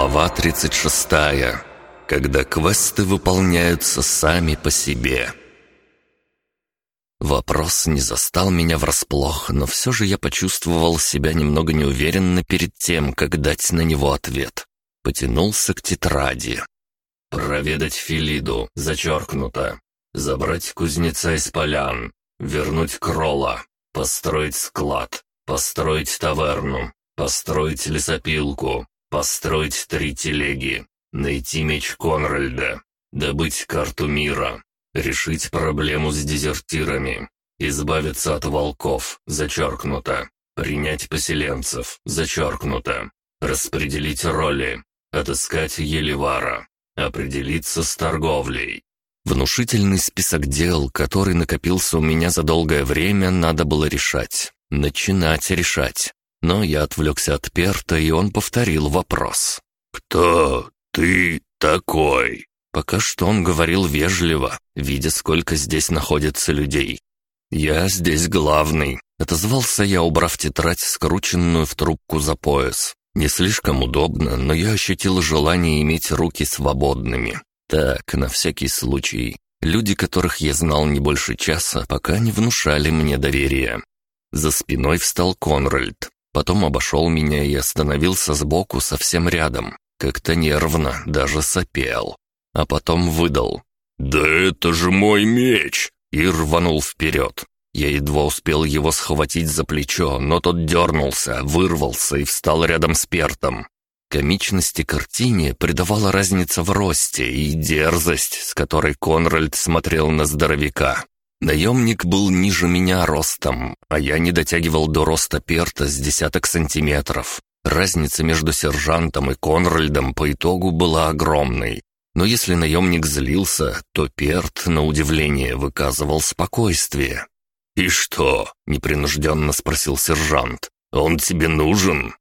Глава 36. Когда квесты выполняются сами по себе. Вопрос не застал меня врасплох, но все же я почувствовал себя немного неуверенно перед тем, как дать на него ответ. Потянулся к тетради. «Проведать Филиду, зачеркнуто. Забрать кузнеца из полян. Вернуть Крола. Построить склад. Построить таверну. Построить лесопилку. Построить три телеги, найти меч Конральда, добыть карту мира, решить проблему с дезертирами, избавиться от волков, зачеркнуто, принять поселенцев, зачеркнуто, распределить роли, отыскать Еливара, определиться с торговлей. Внушительный список дел, который накопился у меня за долгое время, надо было решать. Начинать решать. Но я отвлекся от Перта, и он повторил вопрос. «Кто ты такой?» Пока что он говорил вежливо, видя, сколько здесь находится людей. «Я здесь главный», — отозвался я, убрав тетрадь, скрученную в трубку за пояс. Не слишком удобно, но я ощутил желание иметь руки свободными. Так, на всякий случай. Люди, которых я знал не больше часа, пока не внушали мне доверия. За спиной встал Конральд. Потом обошел меня и остановился сбоку совсем рядом. Как-то нервно, даже сопел. А потом выдал. «Да это же мой меч!» И рванул вперед. Я едва успел его схватить за плечо, но тот дернулся, вырвался и встал рядом с Пертом. Комичности картине придавала разница в росте и дерзость, с которой Конральд смотрел на здоровяка. Наемник был ниже меня ростом, а я не дотягивал до роста Перта с десяток сантиметров. Разница между сержантом и Конральдом по итогу была огромной. Но если наемник злился, то Перт, на удивление, выказывал спокойствие. «И что?» — непринужденно спросил сержант. «Он тебе нужен?»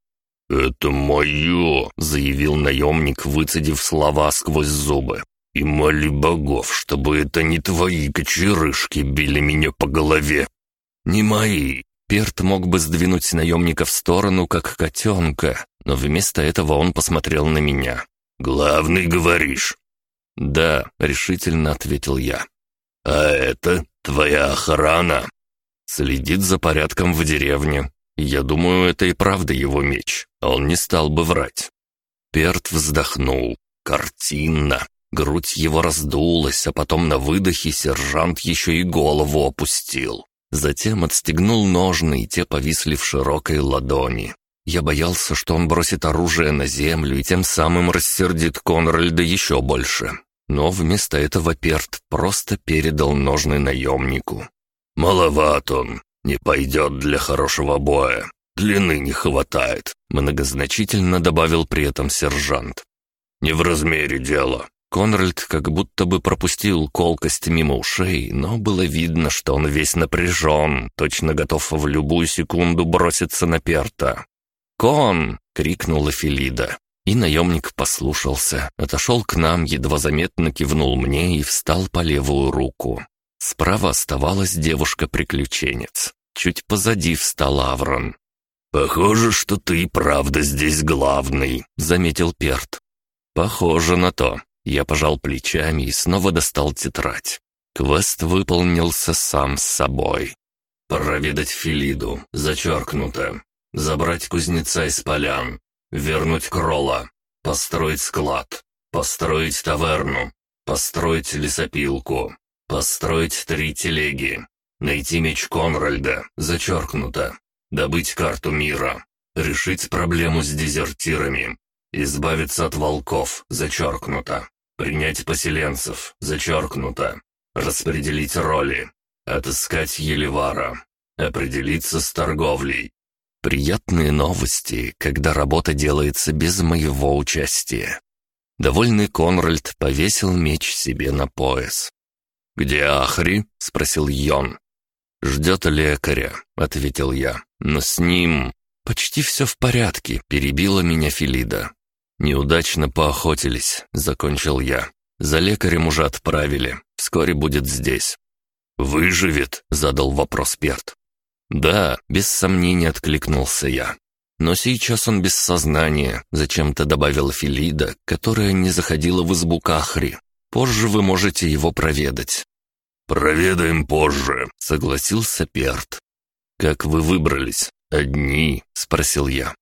«Это мое», — заявил наемник, выцедив слова сквозь зубы. И моли богов, чтобы это не твои кочерышки били меня по голове. Не мои. Перт мог бы сдвинуть наемника в сторону, как котенка, но вместо этого он посмотрел на меня. «Главный, говоришь?» «Да», — решительно ответил я. «А это твоя охрана?» «Следит за порядком в деревне. Я думаю, это и правда его меч. Он не стал бы врать». Перт вздохнул. «Картинно. Грудь его раздулась, а потом на выдохе сержант еще и голову опустил. Затем отстегнул ножны, и те повисли в широкой ладони. Я боялся, что он бросит оружие на землю и тем самым рассердит Конральда еще больше. Но вместо этого Перт просто передал ножны наемнику. «Маловат он, не пойдет для хорошего боя. Длины не хватает», — многозначительно добавил при этом сержант. «Не в размере дело. Конральд как будто бы пропустил колкость мимо ушей, но было видно, что он весь напряжен, точно готов в любую секунду броситься на Перта. «Кон!» — крикнула Филида. И наемник послушался, отошел к нам, едва заметно кивнул мне и встал по левую руку. Справа оставалась девушка-приключенец. Чуть позади встал Аврон. «Похоже, что ты правда здесь главный», — заметил Перт. «Похоже на то. Я пожал плечами и снова достал тетрадь. Квест выполнился сам с собой. «Проведать Филиду, зачеркнуто. Забрать кузнеца из полян. Вернуть Крола. Построить склад. Построить таверну. Построить лесопилку. Построить три телеги. Найти меч Конральда, зачеркнуто. Добыть карту мира. Решить проблему с дезертирами. Избавиться от волков, зачеркнуто. Принять поселенцев, зачеркнуто. Распределить роли. Отыскать Еливара. Определиться с торговлей. Приятные новости, когда работа делается без моего участия. Довольный Конральд повесил меч себе на пояс. «Где Ахри?» — спросил Йон. «Ждет лекаря», — ответил я. «Но с ним...» «Почти все в порядке», — перебила меня Филида. «Неудачно поохотились», — закончил я. «За лекарем уже отправили. Вскоре будет здесь». «Выживет?» — задал вопрос Перт. «Да», — без сомнения откликнулся я. Но сейчас он без сознания, зачем-то добавила Филида, которая не заходила в избу Кахри. Позже вы можете его проведать». «Проведаем позже», — согласился Перт. «Как вы выбрались? Одни?» — спросил я.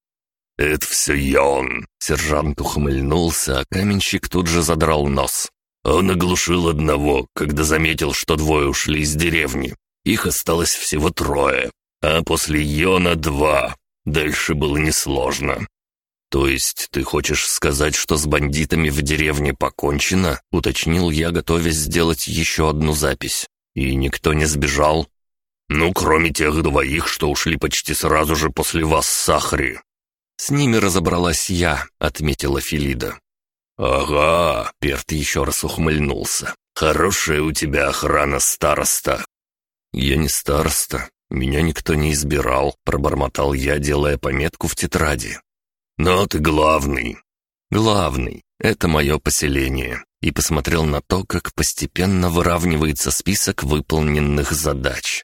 «Это все Йон!» Сержант ухмыльнулся, а каменщик тут же задрал нос. Он оглушил одного, когда заметил, что двое ушли из деревни. Их осталось всего трое, а после Йона два. Дальше было несложно. «То есть ты хочешь сказать, что с бандитами в деревне покончено?» — уточнил я, готовясь сделать еще одну запись. «И никто не сбежал?» «Ну, кроме тех двоих, что ушли почти сразу же после вас с Сахари». «С ними разобралась я», — отметила Филида. «Ага», — Перт еще раз ухмыльнулся. «Хорошая у тебя охрана, староста». «Я не староста. Меня никто не избирал», — пробормотал я, делая пометку в тетради. «Но ты главный». «Главный. Это мое поселение». И посмотрел на то, как постепенно выравнивается список выполненных задач.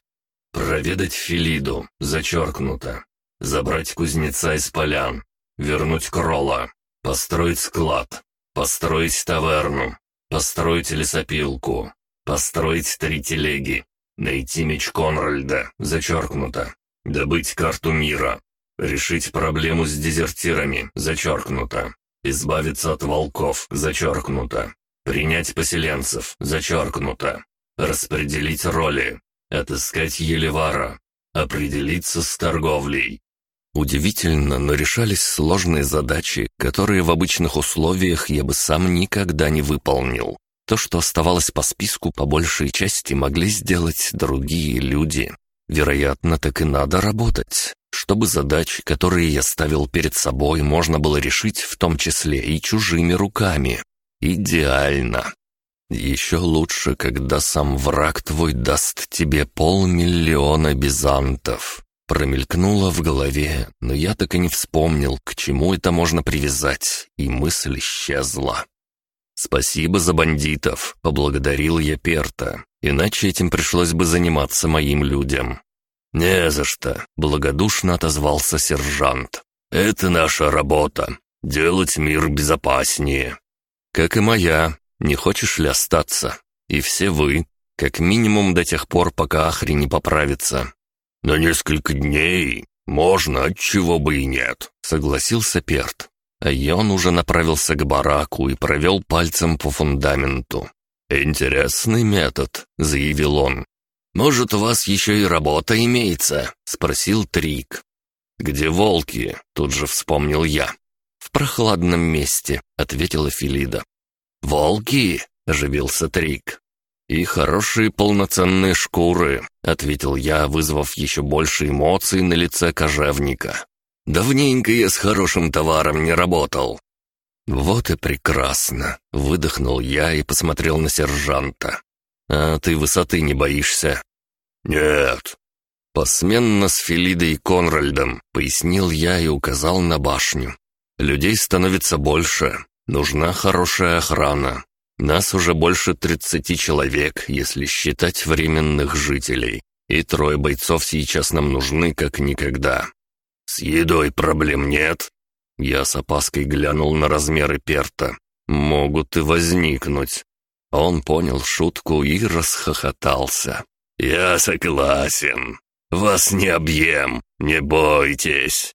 «Проведать Филиду. Зачеркнуто. Забрать кузнеца из полян. Вернуть Крола. Построить склад. Построить таверну. Построить лесопилку. Построить три телеги. Найти меч Конральда. Зачеркнуто. Добыть карту мира. Решить проблему с дезертирами. Зачеркнуто. Избавиться от волков. Зачеркнуто. Принять поселенцев. Зачеркнуто. Распределить роли. Отыскать Елевара. Определиться с торговлей. Удивительно, но решались сложные задачи, которые в обычных условиях я бы сам никогда не выполнил. То, что оставалось по списку, по большей части могли сделать другие люди. Вероятно, так и надо работать, чтобы задачи, которые я ставил перед собой, можно было решить в том числе и чужими руками. Идеально. Еще лучше, когда сам враг твой даст тебе полмиллиона бизантов. Промелькнуло в голове, но я так и не вспомнил, к чему это можно привязать, и мысль исчезла. «Спасибо за бандитов», — поблагодарил я Перта, иначе этим пришлось бы заниматься моим людям. «Не за что», — благодушно отозвался сержант. «Это наша работа — делать мир безопаснее». «Как и моя. Не хочешь ли остаться? И все вы, как минимум до тех пор, пока Ахри не поправится. «На несколько дней можно, отчего бы и нет», — согласился Перт. А он уже направился к бараку и провел пальцем по фундаменту. «Интересный метод», — заявил он. «Может, у вас еще и работа имеется?» — спросил Трик. «Где волки?» — тут же вспомнил я. «В прохладном месте», — ответила Филида. «Волки?» — оживился Трик. «И хорошие полноценные шкуры», — ответил я, вызвав еще больше эмоций на лице кожевника. «Давненько я с хорошим товаром не работал». «Вот и прекрасно», — выдохнул я и посмотрел на сержанта. «А ты высоты не боишься?» «Нет». «Посменно с Филидой и Конральдом», — пояснил я и указал на башню. «Людей становится больше. Нужна хорошая охрана. Нас уже больше тридцати человек, если считать временных жителей. И трое бойцов сейчас нам нужны как никогда. С едой проблем нет?» Я с опаской глянул на размеры перта. «Могут и возникнуть». Он понял шутку и расхохотался. «Я согласен. Вас не объем, не бойтесь.